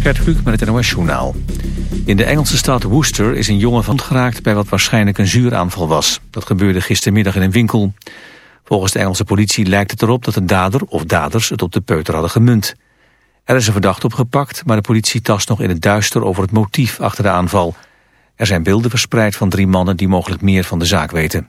Gert met het NOS Journaal. In de Engelse stad Worcester is een jongen van geraakt bij wat waarschijnlijk een zuuraanval was. Dat gebeurde gistermiddag in een winkel. Volgens de Engelse politie lijkt het erop dat de dader of daders het op de peuter hadden gemunt. Er is een verdachte opgepakt, maar de politie tast nog in het duister over het motief achter de aanval. Er zijn beelden verspreid van drie mannen die mogelijk meer van de zaak weten.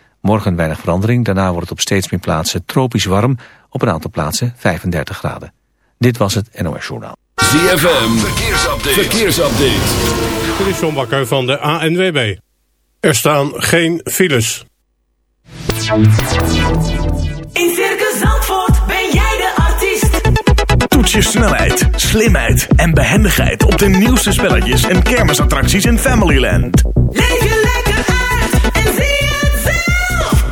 Morgen weinig verandering, daarna wordt het op steeds meer plaatsen tropisch warm. Op een aantal plaatsen 35 graden. Dit was het NOS Journaal. ZFM, verkeersupdate. verkeersupdate. Dit is John Bakker van de ANWB. Er staan geen files. In Circus Zandvoort ben jij de artiest. Toets je snelheid, slimheid en behendigheid op de nieuwste spelletjes en kermisattracties in Familyland. Leef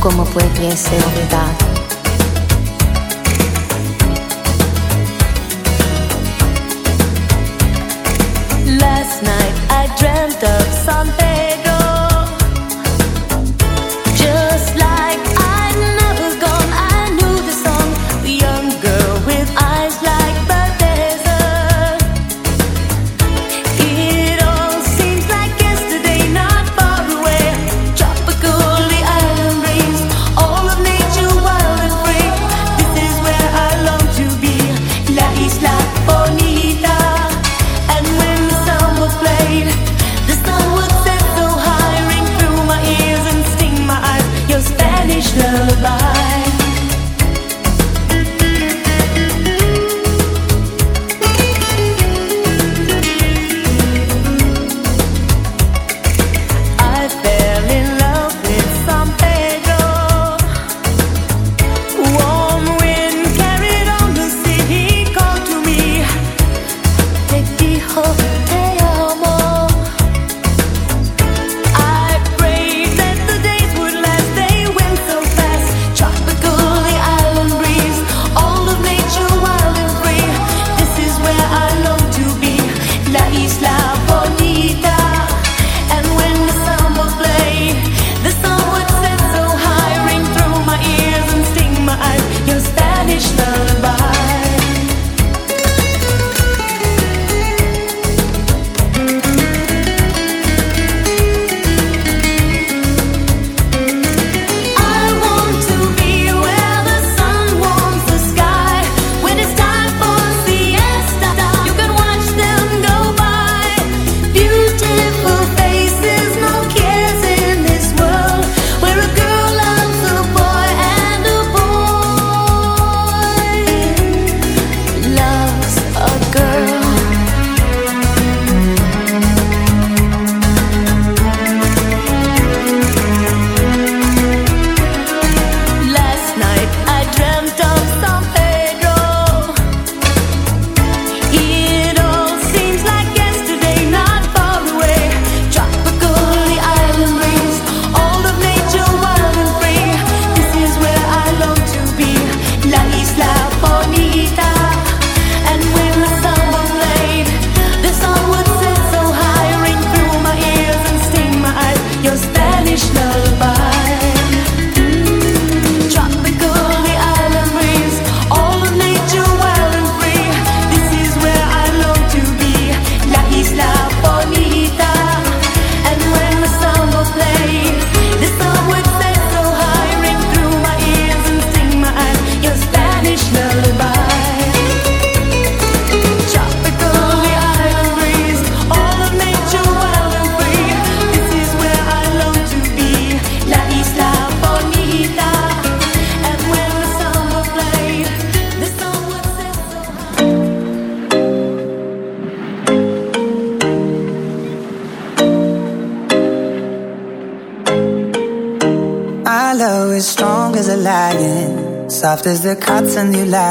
¿Cómo pudiese olvidar?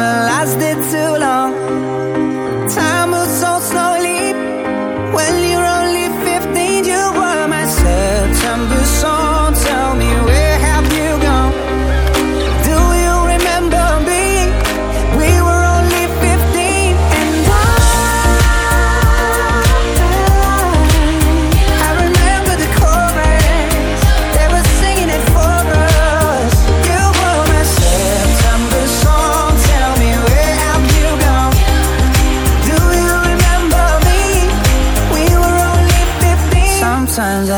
summer lasted too long. Time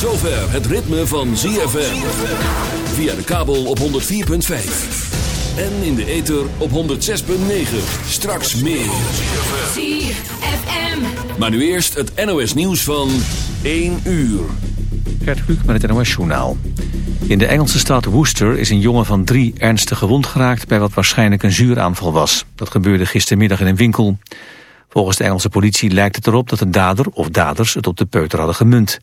Zover het ritme van ZFM. Via de kabel op 104.5. En in de ether op 106.9. Straks meer. ZFM. Maar nu eerst het NOS nieuws van 1 uur. Gert Kluk met het NOS Journaal. In de Engelse stad Worcester is een jongen van drie ernstig gewond geraakt... bij wat waarschijnlijk een zuuraanval was. Dat gebeurde gistermiddag in een winkel. Volgens de Engelse politie lijkt het erop dat de dader of daders het op de peuter hadden gemunt.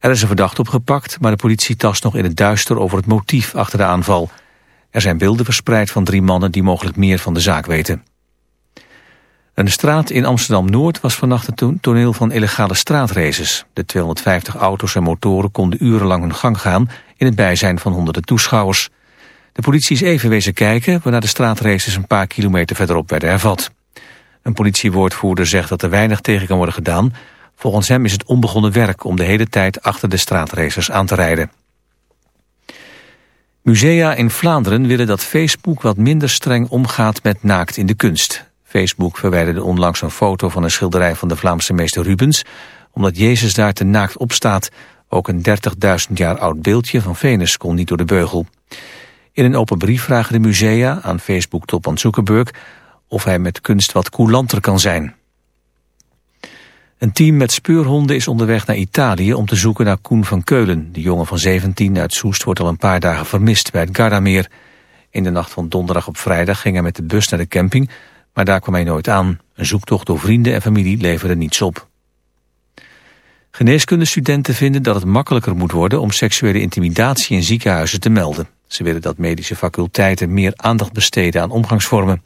Er is een verdachte opgepakt, maar de politie tast nog in het duister over het motief achter de aanval. Er zijn beelden verspreid van drie mannen die mogelijk meer van de zaak weten. Een straat in Amsterdam-Noord was vannacht to- toneel van illegale straatraces. De 250 auto's en motoren konden urenlang hun gang gaan in het bijzijn van honderden toeschouwers. De politie is even wezen kijken, waarna de straatraces een paar kilometer verderop werden hervat. Een politiewoordvoerder zegt dat er weinig tegen kan worden gedaan. Volgens hem is het onbegonnen werk om de hele tijd achter de straatracers aan te rijden. Musea in Vlaanderen willen dat Facebook wat minder streng omgaat met naakt in de kunst. Facebook verwijderde onlangs een foto van een schilderij van de Vlaamse meester Rubens... omdat Jezus daar te naakt op staat. Ook een 30.000 jaar oud beeldje van Venus kon niet door de beugel. In een open brief vragen de musea aan Facebook-topman Zuckerberg... of hij met kunst wat coulanter kan zijn. Een team met speurhonden is onderweg naar Italië om te zoeken naar Koen van Keulen. De jongen van 17 uit Soest wordt al een paar dagen vermist bij het Gardameer. In de nacht van donderdag op vrijdag ging hij met de bus naar de camping, maar daar kwam hij nooit aan. Een zoektocht door vrienden en familie leverde niets op. Geneeskundestudenten vinden dat het makkelijker moet worden om seksuele intimidatie in ziekenhuizen te melden. Ze willen dat medische faculteiten meer aandacht besteden aan omgangsvormen.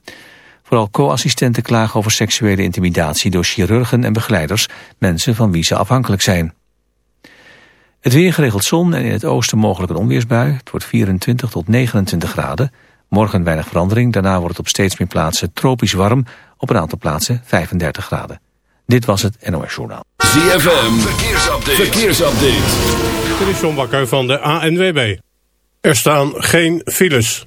Vooral co-assistenten klagen over seksuele intimidatie door chirurgen en begeleiders, mensen van wie ze afhankelijk zijn. Het weer geregeld zon en in het oosten mogelijk een onweersbui. Het wordt 24 tot 29 graden. Morgen weinig verandering, daarna wordt het op steeds meer plaatsen tropisch warm. Op een aantal plaatsen 35 graden. Dit was het NOS Journaal. ZFM, verkeersupdate. verkeersupdate. Dit is John Bakker van de ANWB. Er staan geen files.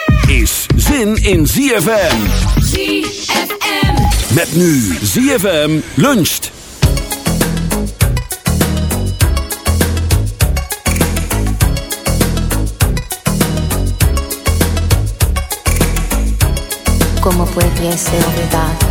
is zin in ZFM. ZFM. Met nu ZFM luncht. ¿Cómo puede ser verdad?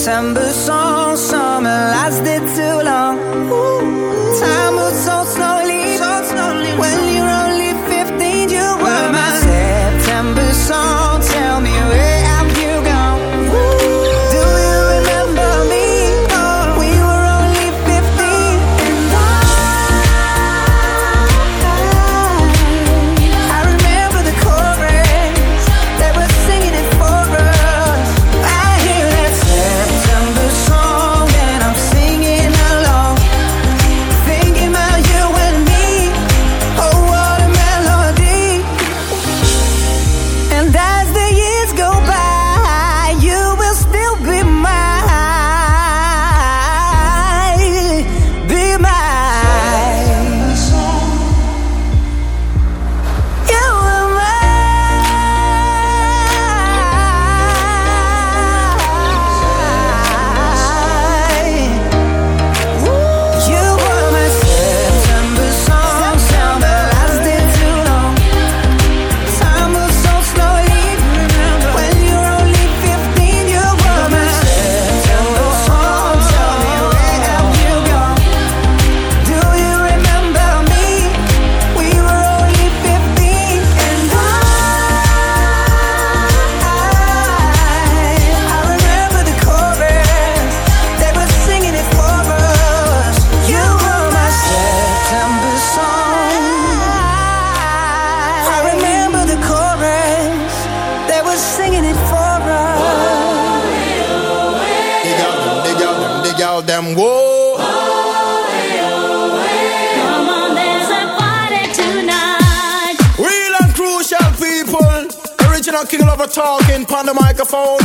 december song summer lasted too slowly. microphone.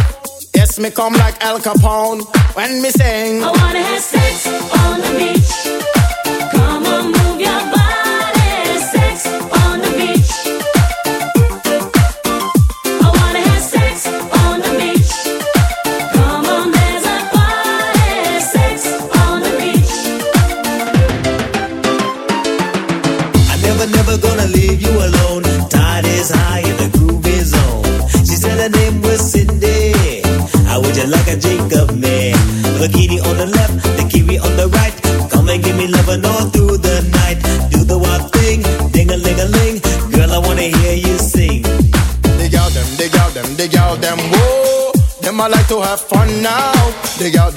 Yes, me come like Al Capone. When me say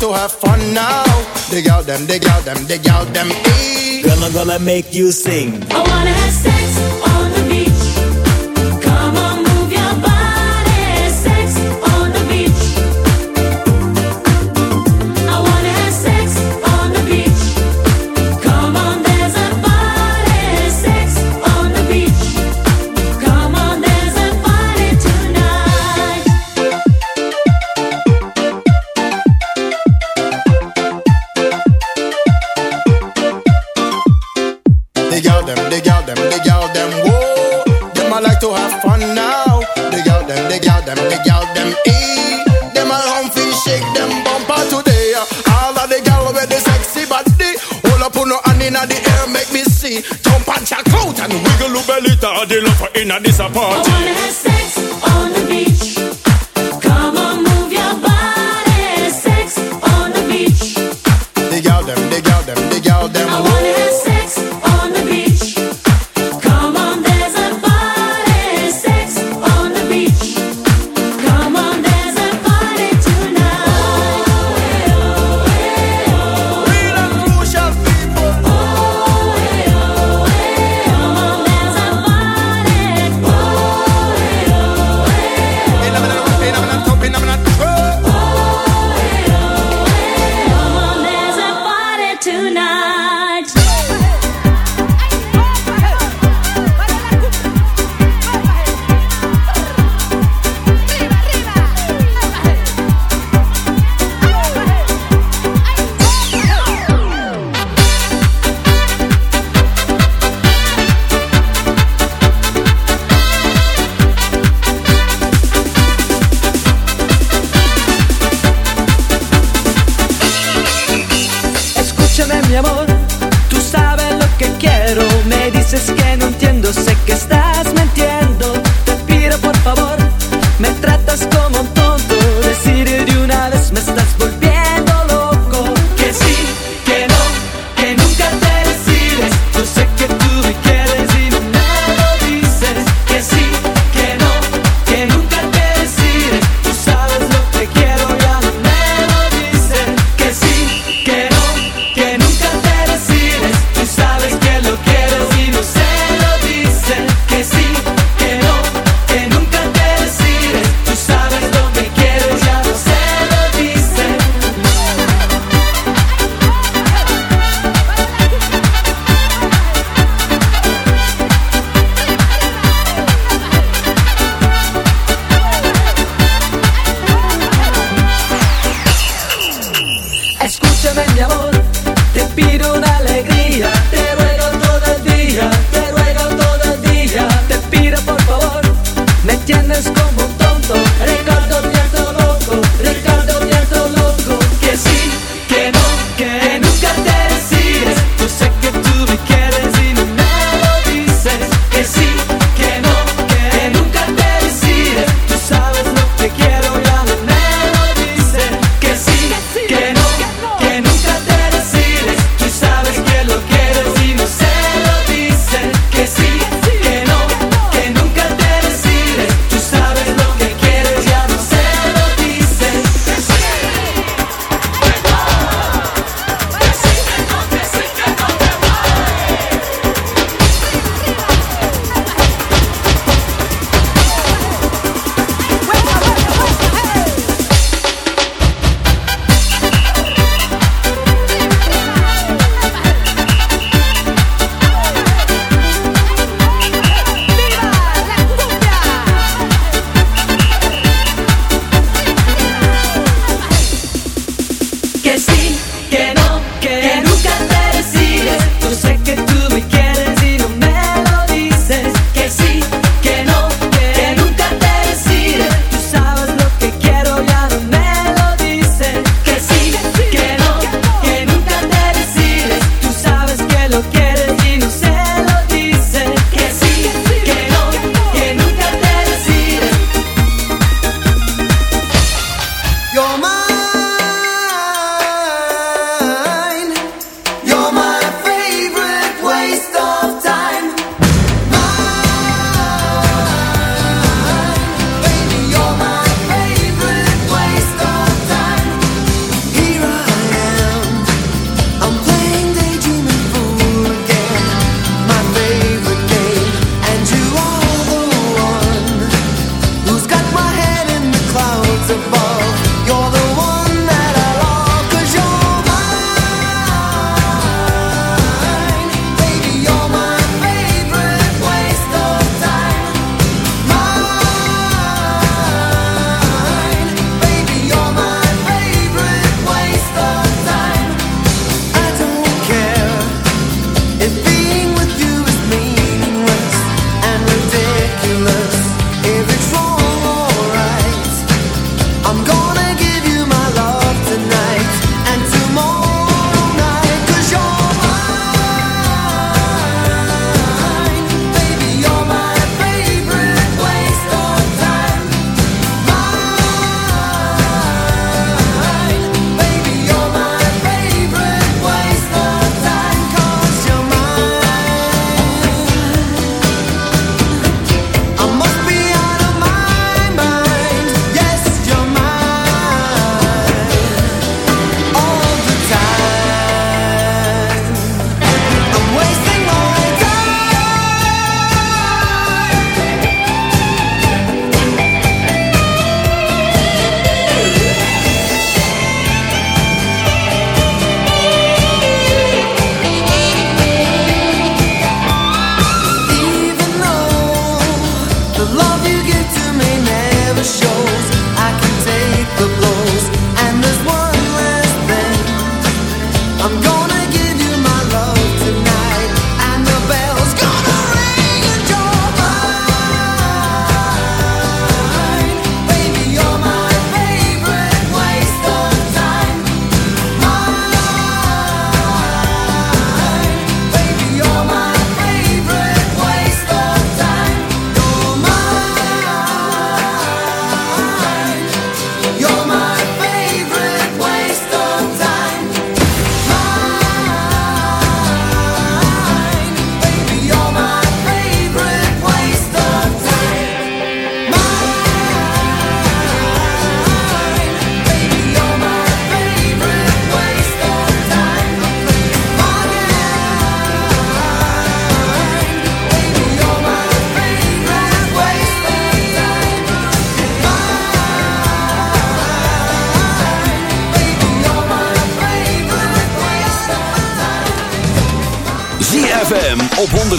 to have fun now. Dig out them, dig out them, dig out them. Eh. Eat. Gonna, gonna make you sing. I wanna have sex. in a disappointment.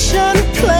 passion play.